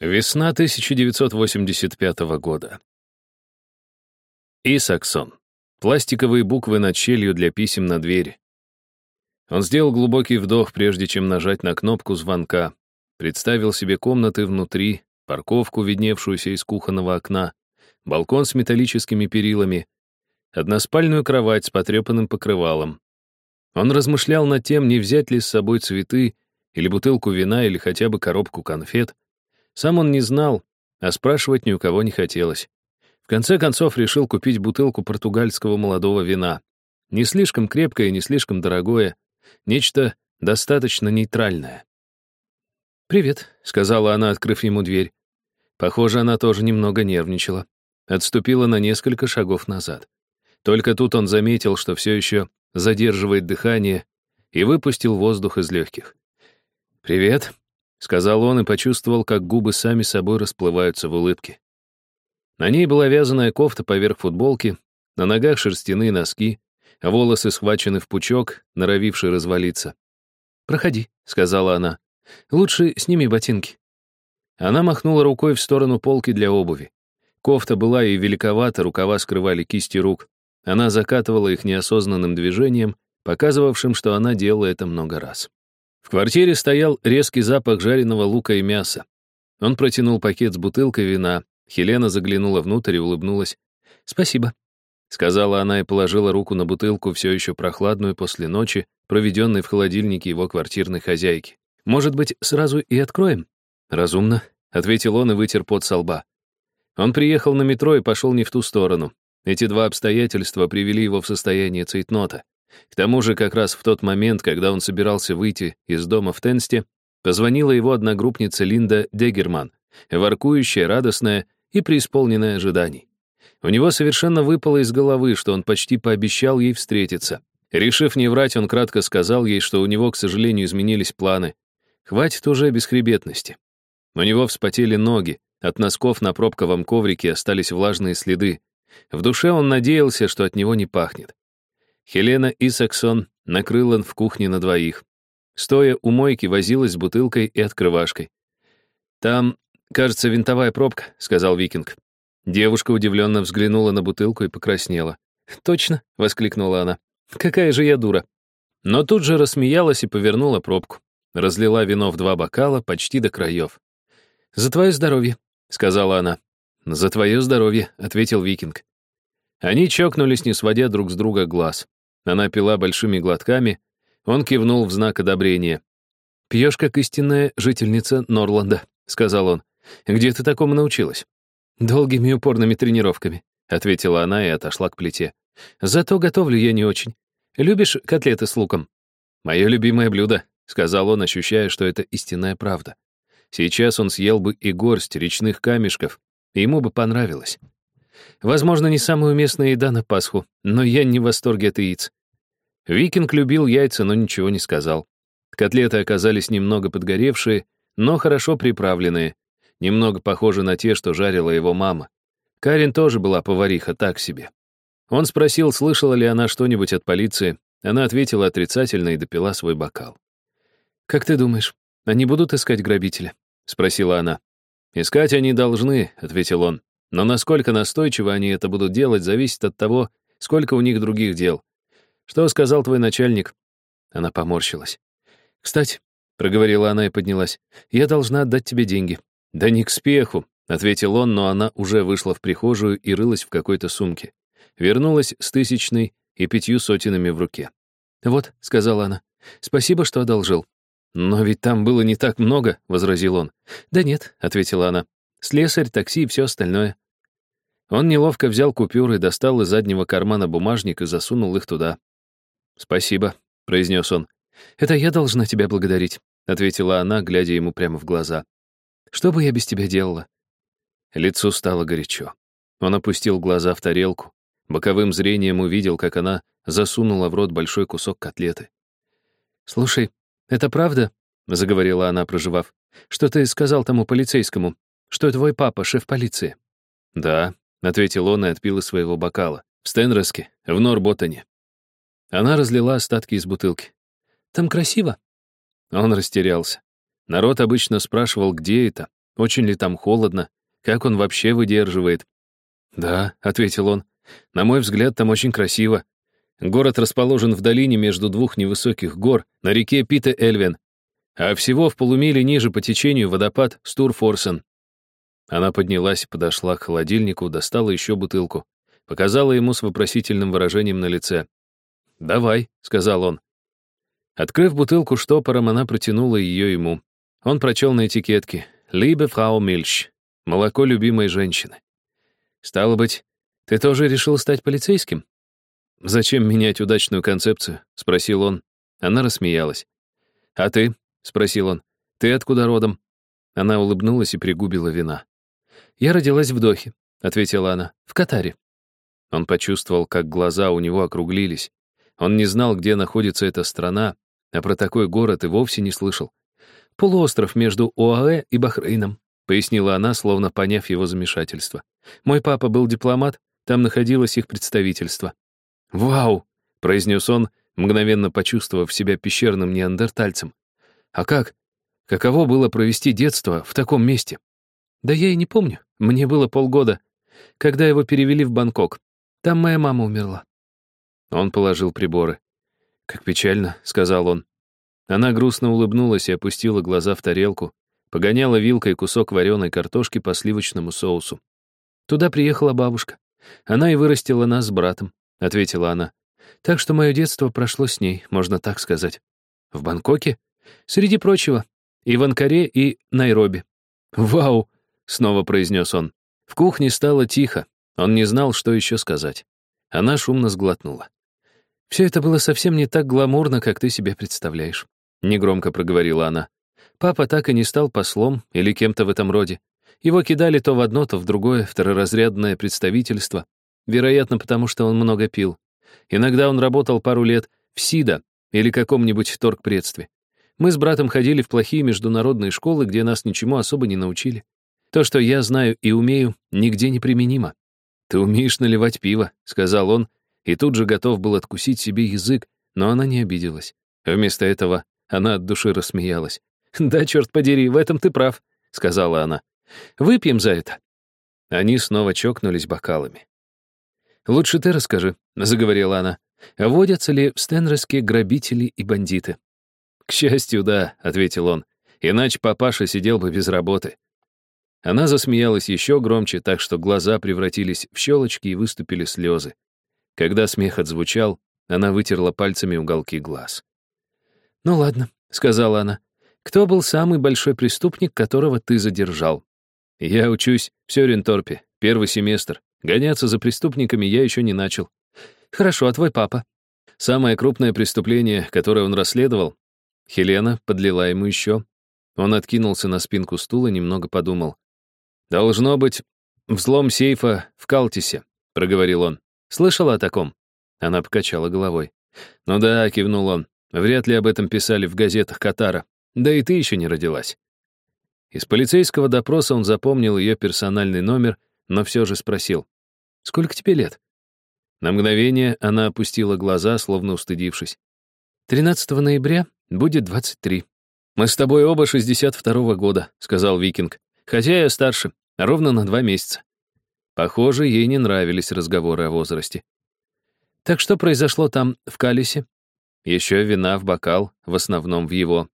Весна 1985 года. Исаксон. Пластиковые буквы над щелью для писем на двери. Он сделал глубокий вдох, прежде чем нажать на кнопку звонка. Представил себе комнаты внутри, парковку, видневшуюся из кухонного окна, балкон с металлическими перилами, односпальную кровать с потрепанным покрывалом. Он размышлял над тем, не взять ли с собой цветы, или бутылку вина, или хотя бы коробку конфет, сам он не знал, а спрашивать ни у кого не хотелось. В конце концов решил купить бутылку португальского молодого вина. Не слишком крепкое не слишком дорогое, нечто достаточно нейтральное. «Привет», — сказала она, открыв ему дверь. Похоже, она тоже немного нервничала. Отступила на несколько шагов назад. Только тут он заметил, что все еще задерживает дыхание, и выпустил воздух из легких. «Привет», — сказал он и почувствовал, как губы сами собой расплываются в улыбке. На ней была вязаная кофта поверх футболки, на ногах шерстяные носки, волосы схвачены в пучок, норовивший развалиться. «Проходи», — сказала она. «Лучше сними ботинки». Она махнула рукой в сторону полки для обуви. Кофта была и великовата, рукава скрывали кисти рук. Она закатывала их неосознанным движением, показывавшим, что она делала это много раз. В квартире стоял резкий запах жареного лука и мяса. Он протянул пакет с бутылкой вина. Хелена заглянула внутрь и улыбнулась. «Спасибо», — сказала она и положила руку на бутылку, все еще прохладную после ночи, проведенной в холодильнике его квартирной хозяйки. «Может быть, сразу и откроем?» «Разумно», — ответил он и вытер пот со лба. Он приехал на метро и пошел не в ту сторону. Эти два обстоятельства привели его в состояние цейтнота. К тому же, как раз в тот момент, когда он собирался выйти из дома в Тенсте, позвонила его одногруппница Линда Дегерман, воркующая, радостная и преисполненная ожиданий. У него совершенно выпало из головы, что он почти пообещал ей встретиться. Решив не врать, он кратко сказал ей, что у него, к сожалению, изменились планы. Хватит уже бесхребетности. У него вспотели ноги, от носков на пробковом коврике остались влажные следы. В душе он надеялся, что от него не пахнет. Хелена Исаксон накрыла в кухне на двоих. Стоя у мойки, возилась с бутылкой и открывашкой. «Там, кажется, винтовая пробка», — сказал Викинг. Девушка удивленно взглянула на бутылку и покраснела. «Точно», — воскликнула она. «Какая же я дура». Но тут же рассмеялась и повернула пробку. Разлила вино в два бокала почти до краев. «За твое здоровье», — сказала она. «За твое здоровье», — ответил Викинг. Они чокнулись, не сводя друг с друга глаз. Она пила большими глотками. Он кивнул в знак одобрения. «Пьешь, как истинная жительница Норланда», — сказал он. «Где ты такому научилась?» «Долгими упорными тренировками», — ответила она и отошла к плите. «Зато готовлю я не очень. Любишь котлеты с луком?» «Мое любимое блюдо», — сказал он, ощущая, что это истинная правда. Сейчас он съел бы и горсть речных камешков, и ему бы понравилось. Возможно, не самая уместная еда на Пасху, но я не в восторге от яиц. Викинг любил яйца, но ничего не сказал. Котлеты оказались немного подгоревшие, но хорошо приправленные, немного похожи на те, что жарила его мама. Карин тоже была повариха, так себе. Он спросил, слышала ли она что-нибудь от полиции. Она ответила отрицательно и допила свой бокал. «Как ты думаешь, они будут искать грабителя?» — спросила она. «Искать они должны», — ответил он. Но насколько настойчиво они это будут делать, зависит от того, сколько у них других дел. Что сказал твой начальник?» Она поморщилась. «Кстати», — проговорила она и поднялась, — «я должна отдать тебе деньги». «Да не к спеху», — ответил он, но она уже вышла в прихожую и рылась в какой-то сумке. Вернулась с тысячной и пятью сотенами в руке. «Вот», — сказала она, — «спасибо, что одолжил». «Но ведь там было не так много», — возразил он. «Да нет», — ответила она. «Слесарь, такси и все остальное». Он неловко взял купюры, достал из заднего кармана бумажник и засунул их туда. «Спасибо», — произнес он. «Это я должна тебя благодарить», — ответила она, глядя ему прямо в глаза. «Что бы я без тебя делала?» Лицу стало горячо. Он опустил глаза в тарелку. Боковым зрением увидел, как она засунула в рот большой кусок котлеты. «Слушай, это правда?» — заговорила она, проживав. «Что ты сказал тому полицейскому? Что твой папа шеф полиции?» «Да», — ответил он и отпил из своего бокала. «В Стенроске, в Норботтоне». Она разлила остатки из бутылки. «Там красиво?» Он растерялся. Народ обычно спрашивал, где это, Очень ли там холодно? Как он вообще выдерживает? «Да», — ответил он, — «на мой взгляд, там очень красиво. Город расположен в долине между двух невысоких гор на реке Пите-Эльвен, а всего в полумиле ниже по течению водопад Стурфорсен. Она поднялась, подошла к холодильнику, достала еще бутылку, показала ему с вопросительным выражением на лице. «Давай», — сказал он. Открыв бутылку штопором, она протянула ее ему. Он прочел на этикетке «Либе фрау Мильч» — молоко любимой женщины. «Стало быть, ты тоже решил стать полицейским?» «Зачем менять удачную концепцию?» — спросил он. Она рассмеялась. «А ты?» — спросил он. «Ты откуда родом?» Она улыбнулась и пригубила вина. «Я родилась в Дохе», — ответила она, — «в Катаре». Он почувствовал, как глаза у него округлились. Он не знал, где находится эта страна, а про такой город и вовсе не слышал. «Полуостров между ОАЭ и Бахрейном», — пояснила она, словно поняв его замешательство. «Мой папа был дипломат, там находилось их представительство». «Вау!» — произнес он, мгновенно почувствовав себя пещерным неандертальцем. «А как? Каково было провести детство в таком месте?» «Да я и не помню. Мне было полгода, когда его перевели в Бангкок. Там моя мама умерла». Он положил приборы. «Как печально», — сказал он. Она грустно улыбнулась и опустила глаза в тарелку, погоняла вилкой кусок вареной картошки по сливочному соусу. «Туда приехала бабушка. Она и вырастила нас с братом. — ответила она. «Так что мое детство прошло с ней, можно так сказать. В Бангкоке? Среди прочего. И в Анкаре, и Найроби». «Вау!» — снова произнес он. В кухне стало тихо. Он не знал, что еще сказать. Она шумно сглотнула. «Все это было совсем не так гламурно, как ты себе представляешь», — негромко проговорила она. «Папа так и не стал послом или кем-то в этом роде. Его кидали то в одно, то в другое второразрядное представительство, Вероятно, потому что он много пил. Иногда он работал пару лет в СИДа или каком-нибудь торгпредстве. Мы с братом ходили в плохие международные школы, где нас ничему особо не научили. То, что я знаю и умею, нигде не применимо. «Ты умеешь наливать пиво», — сказал он, и тут же готов был откусить себе язык, но она не обиделась. Вместо этого она от души рассмеялась. «Да, черт подери, в этом ты прав», — сказала она. «Выпьем за это». Они снова чокнулись бокалами. «Лучше ты расскажи», — заговорила она. «Водятся ли в Стенроске грабители и бандиты?» «К счастью, да», — ответил он. «Иначе папаша сидел бы без работы». Она засмеялась еще громче, так что глаза превратились в щелочки и выступили слезы. Когда смех отзвучал, она вытерла пальцами уголки глаз. «Ну ладно», — сказала она. «Кто был самый большой преступник, которого ты задержал?» «Я учусь в Сёренторпе, первый семестр. Гоняться за преступниками я еще не начал. Хорошо, а твой папа? Самое крупное преступление, которое он расследовал, Хелена подлила ему еще. Он откинулся на спинку стула, немного подумал. «Должно быть взлом сейфа в Калтисе», — проговорил он. «Слышала о таком?» Она покачала головой. «Ну да», — кивнул он. «Вряд ли об этом писали в газетах Катара. Да и ты еще не родилась». Из полицейского допроса он запомнил ее персональный номер, но все же спросил. Сколько тебе лет?» На мгновение она опустила глаза, словно устыдившись. «13 ноября будет 23. Мы с тобой оба 62-го года», — сказал Викинг. «Хотя я старше, ровно на два месяца». Похоже, ей не нравились разговоры о возрасте. «Так что произошло там, в Калисе?» «Еще вина в бокал, в основном в его».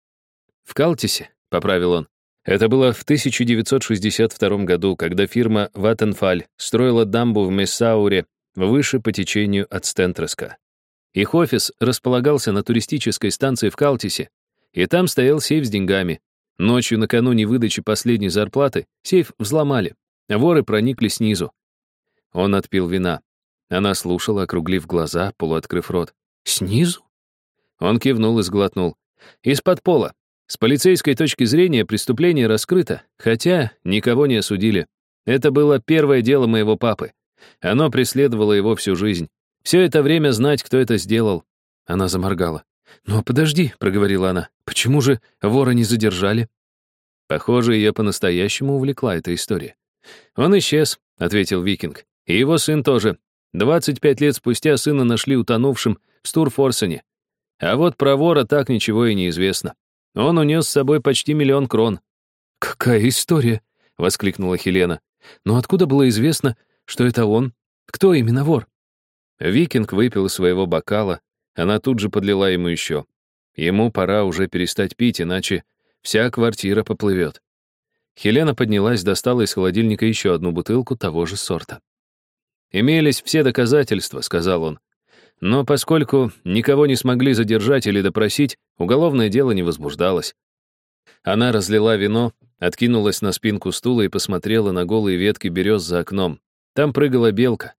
«В Калтисе», — поправил он. Это было в 1962 году, когда фирма Ваттенфаль строила дамбу в Мессауре выше по течению от Стентреска. Их офис располагался на туристической станции в Калтисе, и там стоял сейф с деньгами. Ночью накануне выдачи последней зарплаты сейф взломали, воры проникли снизу. Он отпил вина. Она слушала, округлив глаза, полуоткрыв рот. «Снизу?» Он кивнул и сглотнул. «Из-под пола. С полицейской точки зрения преступление раскрыто, хотя никого не осудили. Это было первое дело моего папы. Оно преследовало его всю жизнь. Все это время знать, кто это сделал. Она заморгала. «Но подожди», — проговорила она, — «почему же вора не задержали?» Похоже, ее по-настоящему увлекла эта история. «Он исчез», — ответил Викинг. «И его сын тоже. 25 лет спустя сына нашли утонувшим в Стурфорсене. А вот про вора так ничего и не известно. Он унес с собой почти миллион крон. «Какая история!» — воскликнула Хелена. «Но откуда было известно, что это он? Кто именно вор?» Викинг выпил из своего бокала, она тут же подлила ему еще. Ему пора уже перестать пить, иначе вся квартира поплывет. Хелена поднялась, достала из холодильника еще одну бутылку того же сорта. «Имелись все доказательства», — сказал он. «Но поскольку никого не смогли задержать или допросить, уголовное дело не возбуждалось». Она разлила вино, откинулась на спинку стула и посмотрела на голые ветки берез за окном. Там прыгала белка.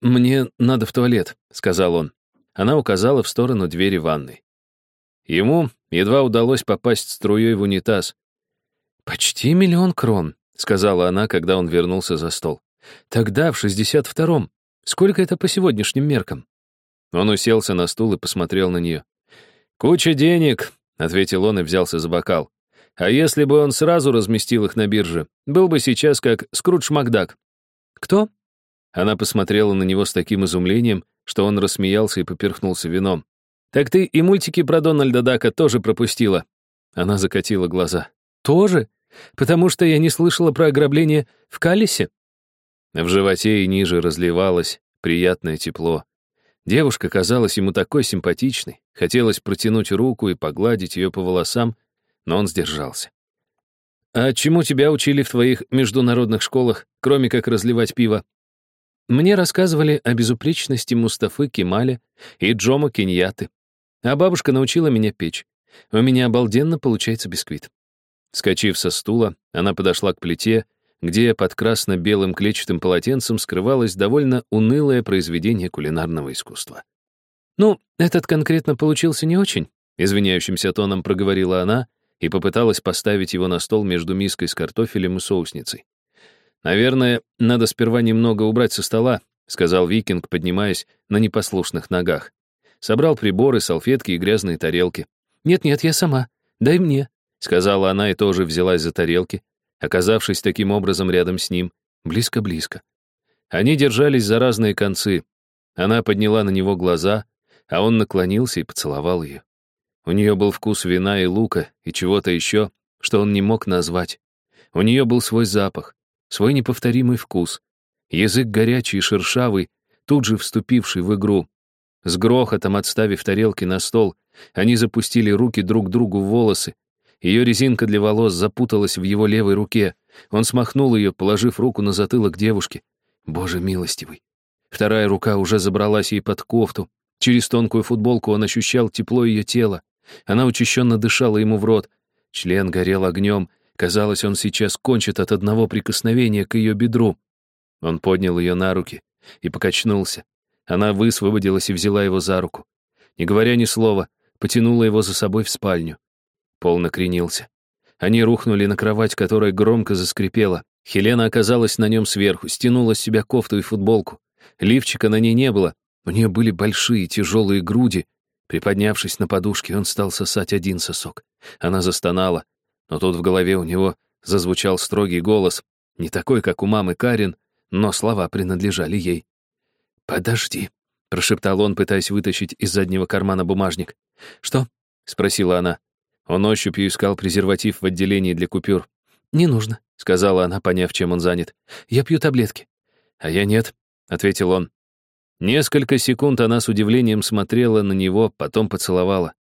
«Мне надо в туалет», — сказал он. Она указала в сторону двери ванной. Ему едва удалось попасть струей в унитаз. «Почти миллион крон», — сказала она, когда он вернулся за стол. «Тогда, в 62-м. Сколько это по сегодняшним меркам?» Он уселся на стул и посмотрел на нее. «Куча денег», — ответил он и взялся за бокал. «А если бы он сразу разместил их на бирже, был бы сейчас как Скрудж Макдак». «Кто?» Она посмотрела на него с таким изумлением, что он рассмеялся и поперхнулся вином. «Так ты и мультики про Дональда Дака тоже пропустила». Она закатила глаза. «Тоже? Потому что я не слышала про ограбление в Калисе?» В животе и ниже разливалось приятное тепло. Девушка казалась ему такой симпатичной, хотелось протянуть руку и погладить ее по волосам, но он сдержался. «А чему тебя учили в твоих международных школах, кроме как разливать пиво?» Мне рассказывали о безупречности Мустафы Кемаля и Джома Кеньяты. А бабушка научила меня печь. У меня обалденно получается бисквит. Скочив со стула, она подошла к плите, где под красно-белым клетчатым полотенцем скрывалось довольно унылое произведение кулинарного искусства. «Ну, этот конкретно получился не очень», — извиняющимся тоном проговорила она и попыталась поставить его на стол между миской с картофелем и соусницей. «Наверное, надо сперва немного убрать со стола», — сказал Викинг, поднимаясь на непослушных ногах. Собрал приборы, салфетки и грязные тарелки. «Нет-нет, я сама. Дай мне», — сказала она и тоже взялась за тарелки, оказавшись таким образом рядом с ним, близко-близко. Они держались за разные концы. Она подняла на него глаза, а он наклонился и поцеловал ее. У нее был вкус вина и лука, и чего-то еще, что он не мог назвать. У нее был свой запах, свой неповторимый вкус. Язык горячий и шершавый, тут же вступивший в игру. С грохотом отставив тарелки на стол, они запустили руки друг другу в волосы. Ее резинка для волос запуталась в его левой руке. Он смахнул ее, положив руку на затылок девушки. Боже милостивый. Вторая рука уже забралась ей под кофту. Через тонкую футболку он ощущал тепло ее тела. Она учащенно дышала ему в рот. Член горел огнем, Казалось, он сейчас кончит от одного прикосновения к ее бедру. Он поднял ее на руки и покачнулся. Она высвободилась и взяла его за руку. Не говоря ни слова, потянула его за собой в спальню. Пол накренился. Они рухнули на кровать, которая громко заскрипела. Хелена оказалась на нем сверху, стянула с себя кофту и футболку. Лифчика на ней не было. У нее были большие тяжелые груди. Приподнявшись на подушке, он стал сосать один сосок. Она застонала. Но тут в голове у него зазвучал строгий голос, не такой, как у мамы Карин, но слова принадлежали ей. «Подожди», — прошептал он, пытаясь вытащить из заднего кармана бумажник. «Что?» — спросила она. Он ощупью искал презерватив в отделении для купюр. «Не нужно», — сказала она, поняв, чем он занят. «Я пью таблетки». «А я нет», — ответил он. Несколько секунд она с удивлением смотрела на него, потом поцеловала.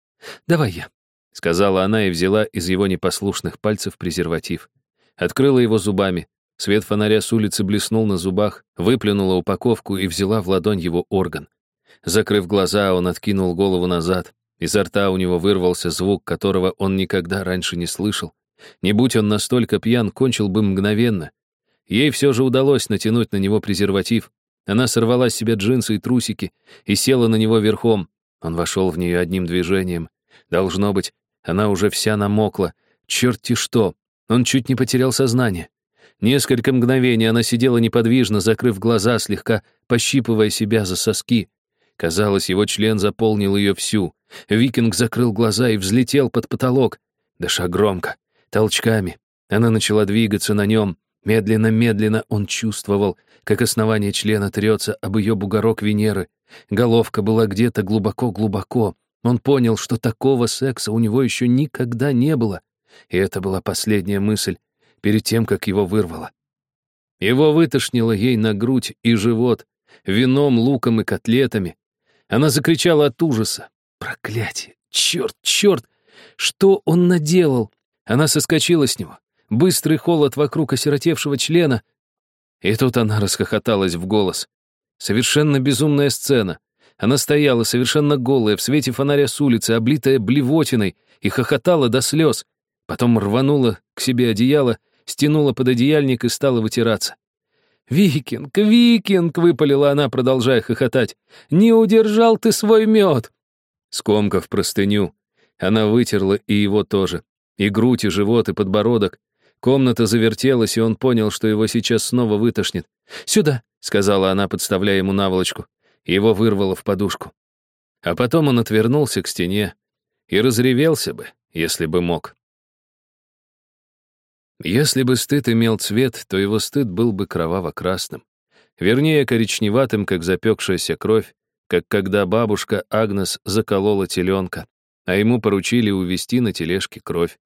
«Давай я», — сказала она и взяла из его непослушных пальцев презерватив. Открыла его зубами. Свет фонаря с улицы блеснул на зубах, выплюнула упаковку и взяла в ладонь его орган. Закрыв глаза, он откинул голову назад. Изо рта у него вырвался звук, которого он никогда раньше не слышал. Не будь он настолько пьян, кончил бы мгновенно. Ей все же удалось натянуть на него презерватив. Она сорвала с себя джинсы и трусики и села на него верхом. Он вошел в нее одним движением. Должно быть, она уже вся намокла. Черти что! Он чуть не потерял сознание. Несколько мгновений она сидела неподвижно, закрыв глаза, слегка пощипывая себя за соски. Казалось, его член заполнил ее всю. Викинг закрыл глаза и взлетел под потолок. Дыша громко, толчками. Она начала двигаться на нем. Медленно-медленно он чувствовал, как основание члена трется об ее бугорок Венеры. Головка была где-то глубоко-глубоко, он понял, что такого секса у него еще никогда не было. И это была последняя мысль перед тем, как его вырвало. Его вытошнило ей на грудь и живот, вином, луком и котлетами. Она закричала от ужаса. Проклятие! Черт, черт! Что он наделал? Она соскочила с него. Быстрый холод вокруг осиротевшего члена. И тут она расхохоталась в голос. Совершенно безумная сцена. Она стояла совершенно голая, в свете фонаря с улицы, облитая блевотиной, и хохотала до слез. Потом рванула к себе одеяло, стянула под одеяльник и стала вытираться. «Викинг, викинг!» — выпалила она, продолжая хохотать. «Не удержал ты свой мед!» Скомкав простыню, она вытерла и его тоже. И грудь, и живот, и подбородок. Комната завертелась, и он понял, что его сейчас снова вытошнит. «Сюда!» — сказала она, подставляя ему наволочку. Его вырвало в подушку. А потом он отвернулся к стене и разревелся бы, если бы мог. Если бы стыд имел цвет, то его стыд был бы кроваво-красным. Вернее, коричневатым, как запекшаяся кровь, как когда бабушка Агнес заколола теленка, а ему поручили увезти на тележке кровь.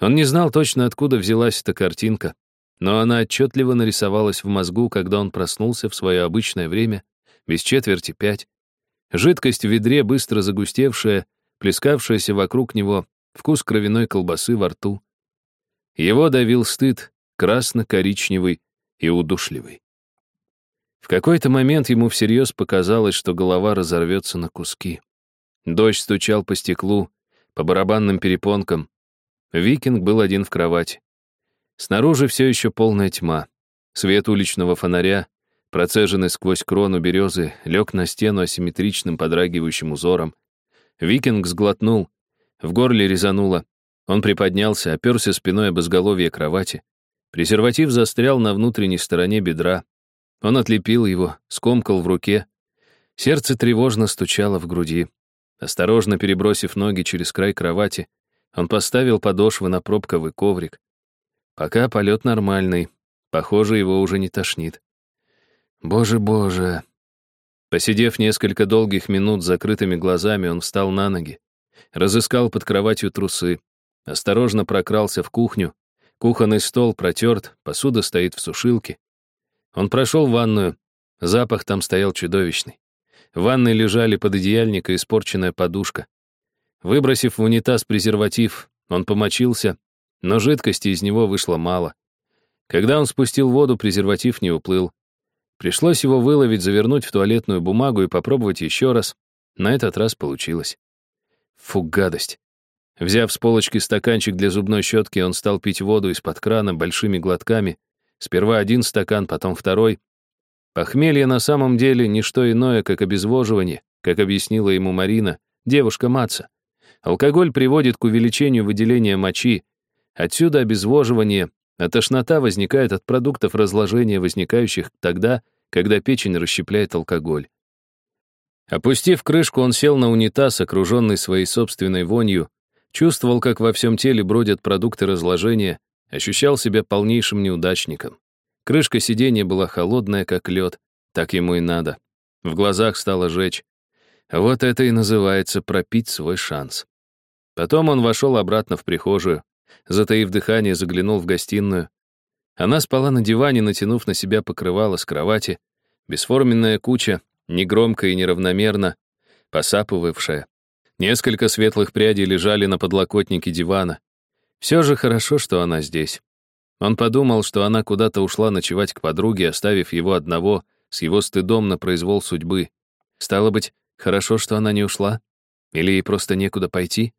Он не знал точно, откуда взялась эта картинка, но она отчетливо нарисовалась в мозгу, когда он проснулся в свое обычное время, без четверти пять. Жидкость в ведре, быстро загустевшая, плескавшаяся вокруг него, вкус кровяной колбасы во рту. Его давил стыд, красно-коричневый и удушливый. В какой-то момент ему всерьез показалось, что голова разорвется на куски. Дождь стучал по стеклу, по барабанным перепонкам. Викинг был один в кровати. Снаружи все еще полная тьма. Свет уличного фонаря, процеженный сквозь крону березы, лег на стену асимметричным подрагивающим узором. Викинг сглотнул, в горле резануло. Он приподнялся, оперся спиной об изголовье кровати. Презерватив застрял на внутренней стороне бедра. Он отлепил его, скомкал в руке. Сердце тревожно стучало в груди. Осторожно перебросив ноги через край кровати, он поставил подошвы на пробковый коврик. Пока полет нормальный. Похоже, его уже не тошнит. Боже-боже. Посидев несколько долгих минут с закрытыми глазами, он встал на ноги. Разыскал под кроватью трусы. Осторожно прокрался в кухню. Кухонный стол протерт, посуда стоит в сушилке. Он прошел в ванную. Запах там стоял чудовищный. В ванной лежали под одеяльник испорченная подушка. Выбросив в унитаз презерватив, он помочился, но жидкости из него вышло мало. Когда он спустил воду, презерватив не уплыл. Пришлось его выловить, завернуть в туалетную бумагу и попробовать еще раз. На этот раз получилось. Фу, гадость. Взяв с полочки стаканчик для зубной щетки, он стал пить воду из-под крана большими глотками. Сперва один стакан, потом второй. Похмелье на самом деле не что иное, как обезвоживание, как объяснила ему Марина, девушка Маца. Алкоголь приводит к увеличению выделения мочи. Отсюда обезвоживание, а тошнота возникает от продуктов разложения, возникающих тогда, когда печень расщепляет алкоголь. Опустив крышку, он сел на унитаз, окруженный своей собственной вонью, Чувствовал, как во всем теле бродят продукты разложения, ощущал себя полнейшим неудачником. Крышка сиденья была холодная, как лед, так ему и надо. В глазах стало жечь. Вот это и называется пропить свой шанс. Потом он вошел обратно в прихожую, затаив дыхание, заглянул в гостиную. Она спала на диване, натянув на себя покрывало с кровати, бесформенная куча, негромко и неравномерно, посапывавшая. Несколько светлых прядей лежали на подлокотнике дивана. Все же хорошо, что она здесь. Он подумал, что она куда-то ушла ночевать к подруге, оставив его одного, с его стыдом на произвол судьбы. Стало быть, хорошо, что она не ушла? Или ей просто некуда пойти?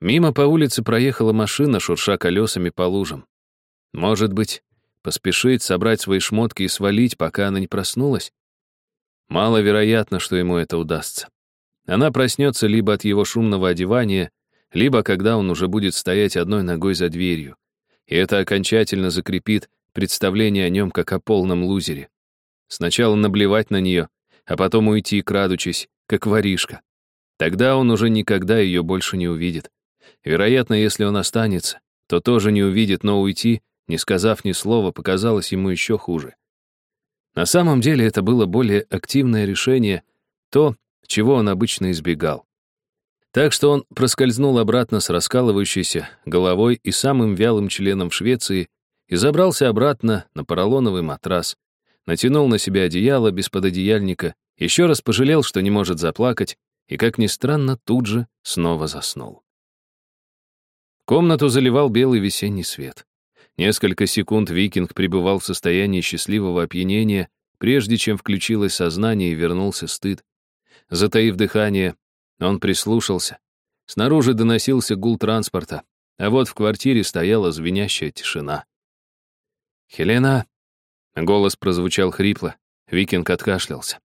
Мимо по улице проехала машина, шурша колесами по лужам. Может быть, поспешить, собрать свои шмотки и свалить, пока она не проснулась? Маловероятно, что ему это удастся. Она проснется либо от его шумного одевания, либо когда он уже будет стоять одной ногой за дверью. И это окончательно закрепит представление о нем как о полном лузере. Сначала наблевать на нее, а потом уйти, крадучись, как воришка. Тогда он уже никогда ее больше не увидит. Вероятно, если он останется, то тоже не увидит, но уйти, не сказав ни слова, показалось ему еще хуже. На самом деле это было более активное решение, то, чего он обычно избегал. Так что он проскользнул обратно с раскалывающейся головой и самым вялым членом в Швеции и забрался обратно на поролоновый матрас, натянул на себя одеяло без пододеяльника, еще раз пожалел, что не может заплакать, и, как ни странно, тут же снова заснул. Комнату заливал белый весенний свет. Несколько секунд викинг пребывал в состоянии счастливого опьянения, прежде чем включилось сознание и вернулся стыд. Затаив дыхание, он прислушался. Снаружи доносился гул транспорта, а вот в квартире стояла звенящая тишина. «Хелена!» — голос прозвучал хрипло. Викинг откашлялся.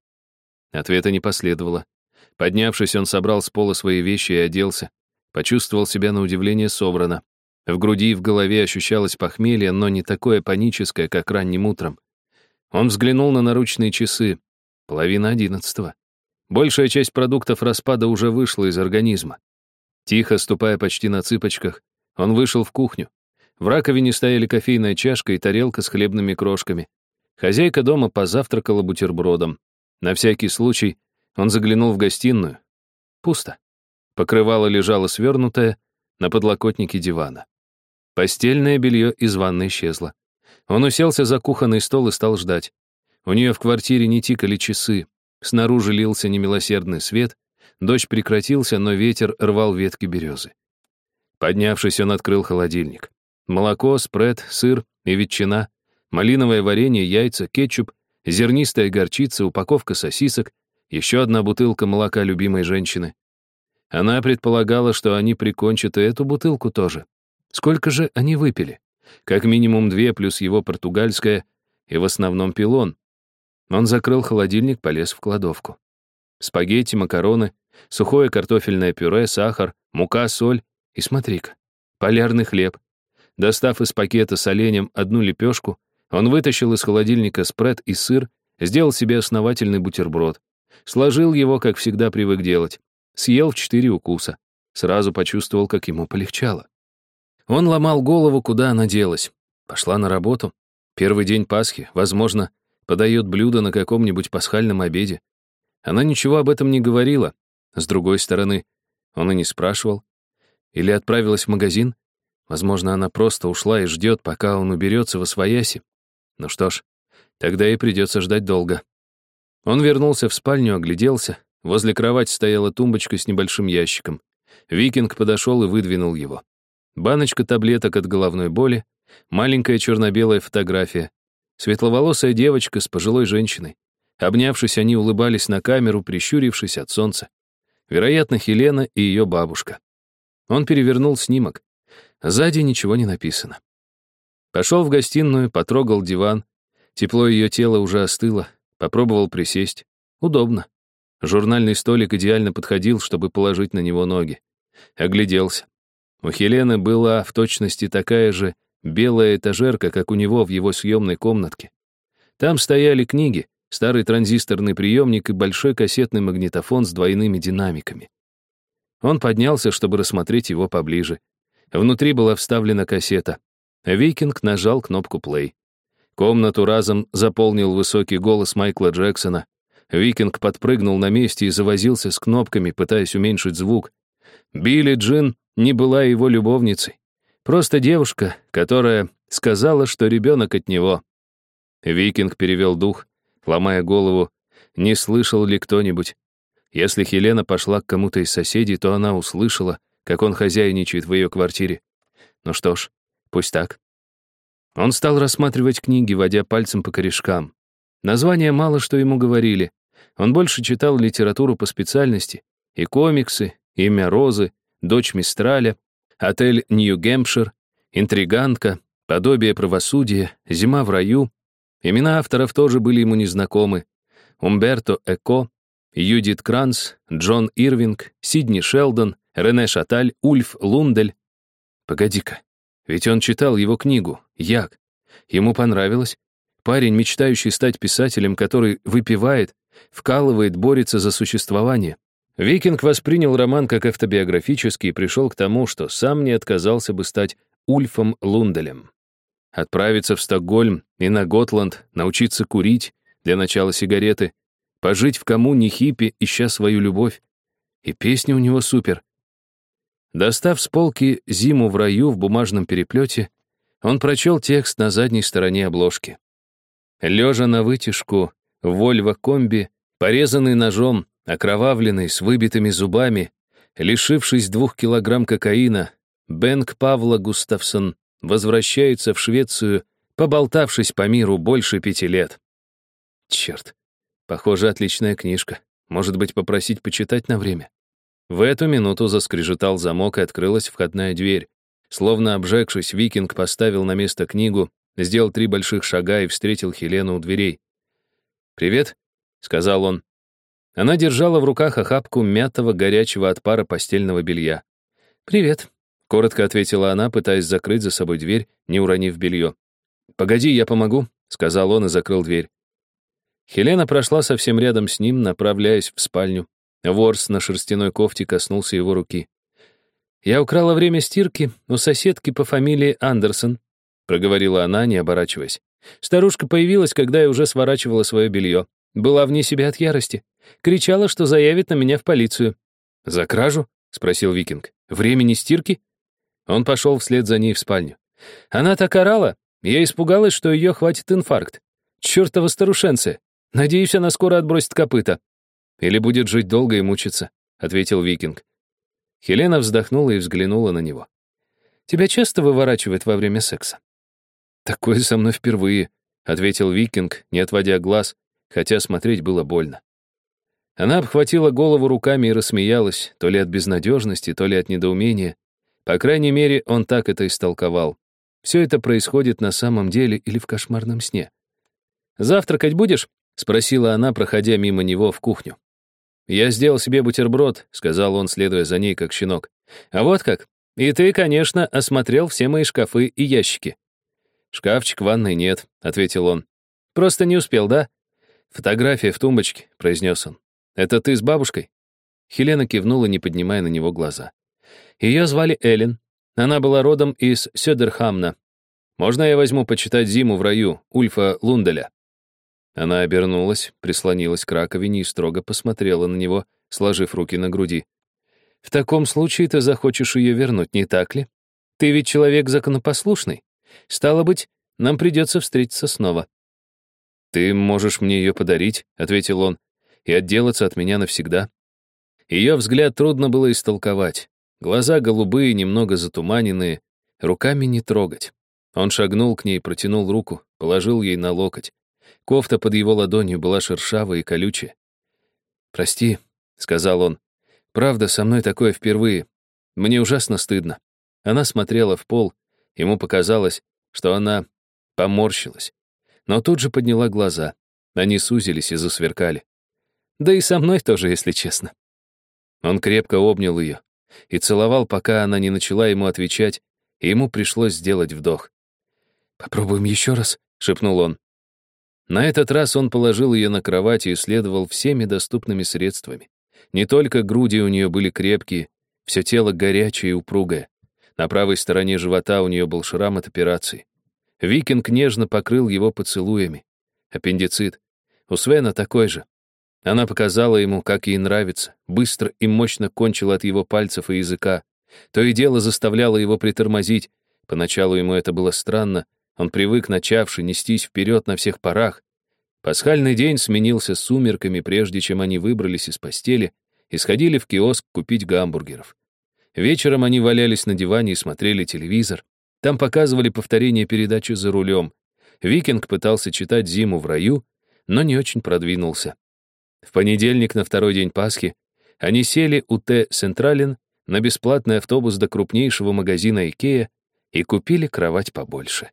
Ответа не последовало. Поднявшись, он собрал с пола свои вещи и оделся. Почувствовал себя на удивление собрано. В груди и в голове ощущалось похмелье, но не такое паническое, как ранним утром. Он взглянул на наручные часы. Половина одиннадцатого. Большая часть продуктов распада уже вышла из организма. Тихо, ступая почти на цыпочках, он вышел в кухню. В раковине стояли кофейная чашка и тарелка с хлебными крошками. Хозяйка дома позавтракала бутербродом. На всякий случай он заглянул в гостиную. Пусто. Покрывало лежало свернутое на подлокотнике дивана. Постельное белье из ванной исчезло. Он уселся за кухонный стол и стал ждать. У нее в квартире не тикали часы. Снаружи лился немилосердный свет. Дождь прекратился, но ветер рвал ветки березы. Поднявшись, он открыл холодильник. Молоко, спред, сыр и ветчина, малиновое варенье, яйца, кетчуп, зернистая горчица, упаковка сосисок, еще одна бутылка молока любимой женщины. Она предполагала, что они прикончат и эту бутылку тоже. Сколько же они выпили? Как минимум две, плюс его португальская, и в основном пилон. Он закрыл холодильник, полез в кладовку. Спагетти, макароны, сухое картофельное пюре, сахар, мука, соль и, смотри-ка, полярный хлеб. Достав из пакета с оленем одну лепешку, он вытащил из холодильника спред и сыр, сделал себе основательный бутерброд. Сложил его, как всегда привык делать. Съел в четыре укуса. Сразу почувствовал, как ему полегчало. Он ломал голову, куда она делась. Пошла на работу. Первый день Пасхи, возможно, подает блюдо на каком-нибудь пасхальном обеде. Она ничего об этом не говорила. С другой стороны, он и не спрашивал. Или отправилась в магазин. Возможно, она просто ушла и ждет, пока он уберется во свояси. Ну что ж, тогда и придется ждать долго. Он вернулся в спальню, огляделся. Возле кровати стояла тумбочка с небольшим ящиком. Викинг подошел и выдвинул его. Баночка таблеток от головной боли, маленькая черно-белая фотография, светловолосая девочка с пожилой женщиной. Обнявшись, они улыбались на камеру, прищурившись от солнца. Вероятно, Хелена и ее бабушка. Он перевернул снимок. Сзади ничего не написано. Пошел в гостиную, потрогал диван. Тепло ее тела уже остыло. Попробовал присесть. Удобно. Журнальный столик идеально подходил, чтобы положить на него ноги. Огляделся. У Хелены была в точности такая же белая этажерка, как у него в его съемной комнатке. Там стояли книги, старый транзисторный приемник и большой кассетный магнитофон с двойными динамиками. Он поднялся, чтобы рассмотреть его поближе. Внутри была вставлена кассета. Викинг нажал кнопку «плей». Комнату разом заполнил высокий голос Майкла Джексона. Викинг подпрыгнул на месте и завозился с кнопками, пытаясь уменьшить звук. Билли Джин не была его любовницей. Просто девушка, которая сказала, что ребенок от него. Викинг перевел дух, ломая голову, не слышал ли кто-нибудь. Если Хелена пошла к кому-то из соседей, то она услышала, как он хозяйничает в ее квартире. Ну что ж, пусть так. Он стал рассматривать книги, водя пальцем по корешкам. Названия мало что ему говорили. Он больше читал литературу по специальности. И комиксы, «Имя Розы», «Дочь Мистраля», «Отель Нью-Гэмпшир», «Интригантка», «Подобие правосудия», «Зима в раю». Имена авторов тоже были ему незнакомы. Умберто Эко, Юдит Кранц, Джон Ирвинг, Сидни Шелдон, Рене Шаталь, Ульф Лундель. Погоди-ка, ведь он читал его книгу «Як». Ему понравилось. Парень, мечтающий стать писателем, который выпивает, вкалывает, борется за существование. Викинг воспринял роман как автобиографический и пришел к тому, что сам не отказался бы стать Ульфом Лунделем. Отправиться в Стокгольм и на Готланд, научиться курить, для начала сигареты, пожить в коммуне хиппи, ища свою любовь. И песня у него супер. Достав с полки «Зиму в раю» в бумажном переплете, он прочел текст на задней стороне обложки. Лежа на вытяжку, Вольво-комби, порезанный ножом, окровавленный, с выбитыми зубами, лишившись двух килограмм кокаина, Бенк Павла Густавсон возвращается в Швецию, поболтавшись по миру больше пяти лет. Черт, похоже, отличная книжка. Может быть, попросить почитать на время? В эту минуту заскрежетал замок и открылась входная дверь. Словно обжегшись, викинг поставил на место книгу, сделал три больших шага и встретил Хелену у дверей. «Привет», — сказал он. Она держала в руках охапку мятого, горячего от пара постельного белья. «Привет», — коротко ответила она, пытаясь закрыть за собой дверь, не уронив белье. «Погоди, я помогу», — сказал он и закрыл дверь. Хелена прошла совсем рядом с ним, направляясь в спальню. Ворс на шерстяной кофте коснулся его руки. «Я украла время стирки у соседки по фамилии Андерсон», проговорила она, не оборачиваясь. Старушка появилась, когда я уже сворачивала свое белье. Была вне себя от ярости. Кричала, что заявит на меня в полицию. «За кражу?» — спросил Викинг. «Времени стирки?» Он пошел вслед за ней в спальню. Она так орала, я испугалась, что ее хватит инфаркт. Чёртова старушенция. Надеюсь, она скоро отбросит копыта. Или будет жить долго и мучиться, ответил Викинг. Хелена вздохнула и взглянула на него. Тебя часто выворачивает во время секса? Такое со мной впервые, ответил Викинг, не отводя глаз, хотя смотреть было больно. Она обхватила голову руками и рассмеялась, то ли от безнадежности, то ли от недоумения. По крайней мере, он так это истолковал. Все это происходит на самом деле или в кошмарном сне. «Завтракать будешь?» — спросила она, проходя мимо него в кухню. «Я сделал себе бутерброд», — сказал он, следуя за ней, как щенок. «А вот как. И ты, конечно, осмотрел все мои шкафы и ящики». «Шкафчик в ванной нет», — ответил он. «Просто не успел, да?» «Фотография в тумбочке», — произнес он. «Это ты с бабушкой?» Хелена кивнула, не поднимая на него глаза. Ее звали Эллен. Она была родом из Сёдерхамна. Можно я возьму почитать «Зиму в раю» Ульфа Лунделя?» Она обернулась, прислонилась к раковине и строго посмотрела на него, сложив руки на груди. «В таком случае ты захочешь ее вернуть, не так ли? Ты ведь человек законопослушный. Стало быть, нам придется встретиться снова». «Ты можешь мне ее подарить», — ответил он, «и отделаться от меня навсегда». Ее взгляд трудно было истолковать. Глаза голубые, немного затуманенные, руками не трогать. Он шагнул к ней, протянул руку, положил ей на локоть. Кофта под его ладонью была шершавая и колючая. «Прости», — сказал он. «Правда, со мной такое впервые. Мне ужасно стыдно». Она смотрела в пол. Ему показалось, что она поморщилась. Но тут же подняла глаза. Они сузились и засверкали. Да и со мной тоже, если честно. Он крепко обнял ее и целовал, пока она не начала ему отвечать, и ему пришлось сделать вдох. «Попробуем еще раз», — шепнул он. На этот раз он положил ее на кровать и исследовал всеми доступными средствами. Не только груди у нее были крепкие, все тело горячее и упругое. На правой стороне живота у нее был шрам от операции. Викинг нежно покрыл его поцелуями. Аппендицит. У Свена такой же. Она показала ему, как ей нравится, быстро и мощно кончила от его пальцев и языка. То и дело заставляло его притормозить. Поначалу ему это было странно, он привык, начавший, нестись вперед на всех парах. Пасхальный день сменился сумерками, прежде чем они выбрались из постели и сходили в киоск купить гамбургеров. Вечером они валялись на диване и смотрели телевизор. Там показывали повторение передачи «За рулем». Викинг пытался читать «Зиму в раю», но не очень продвинулся. В понедельник, на второй день Пасхи, они сели у Т. Централен на бесплатный автобус до крупнейшего магазина Икея и купили кровать побольше.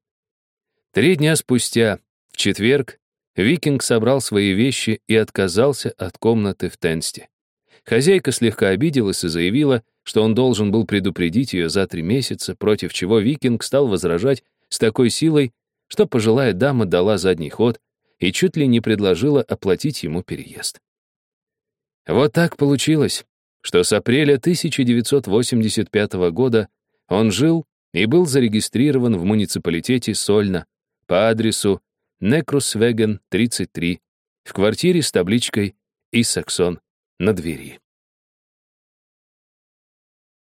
Три дня спустя, в четверг, Викинг собрал свои вещи и отказался от комнаты в Тенсте. Хозяйка слегка обиделась и заявила, что он должен был предупредить ее за три месяца, против чего Викинг стал возражать с такой силой, что пожилая дама дала задний ход и чуть ли не предложила оплатить ему переезд. Вот так получилось, что с апреля 1985 года он жил и был зарегистрирован в муниципалитете Сольна, по адресу Некрусвеген, 33, в квартире с табличкой «Исаксон» на двери.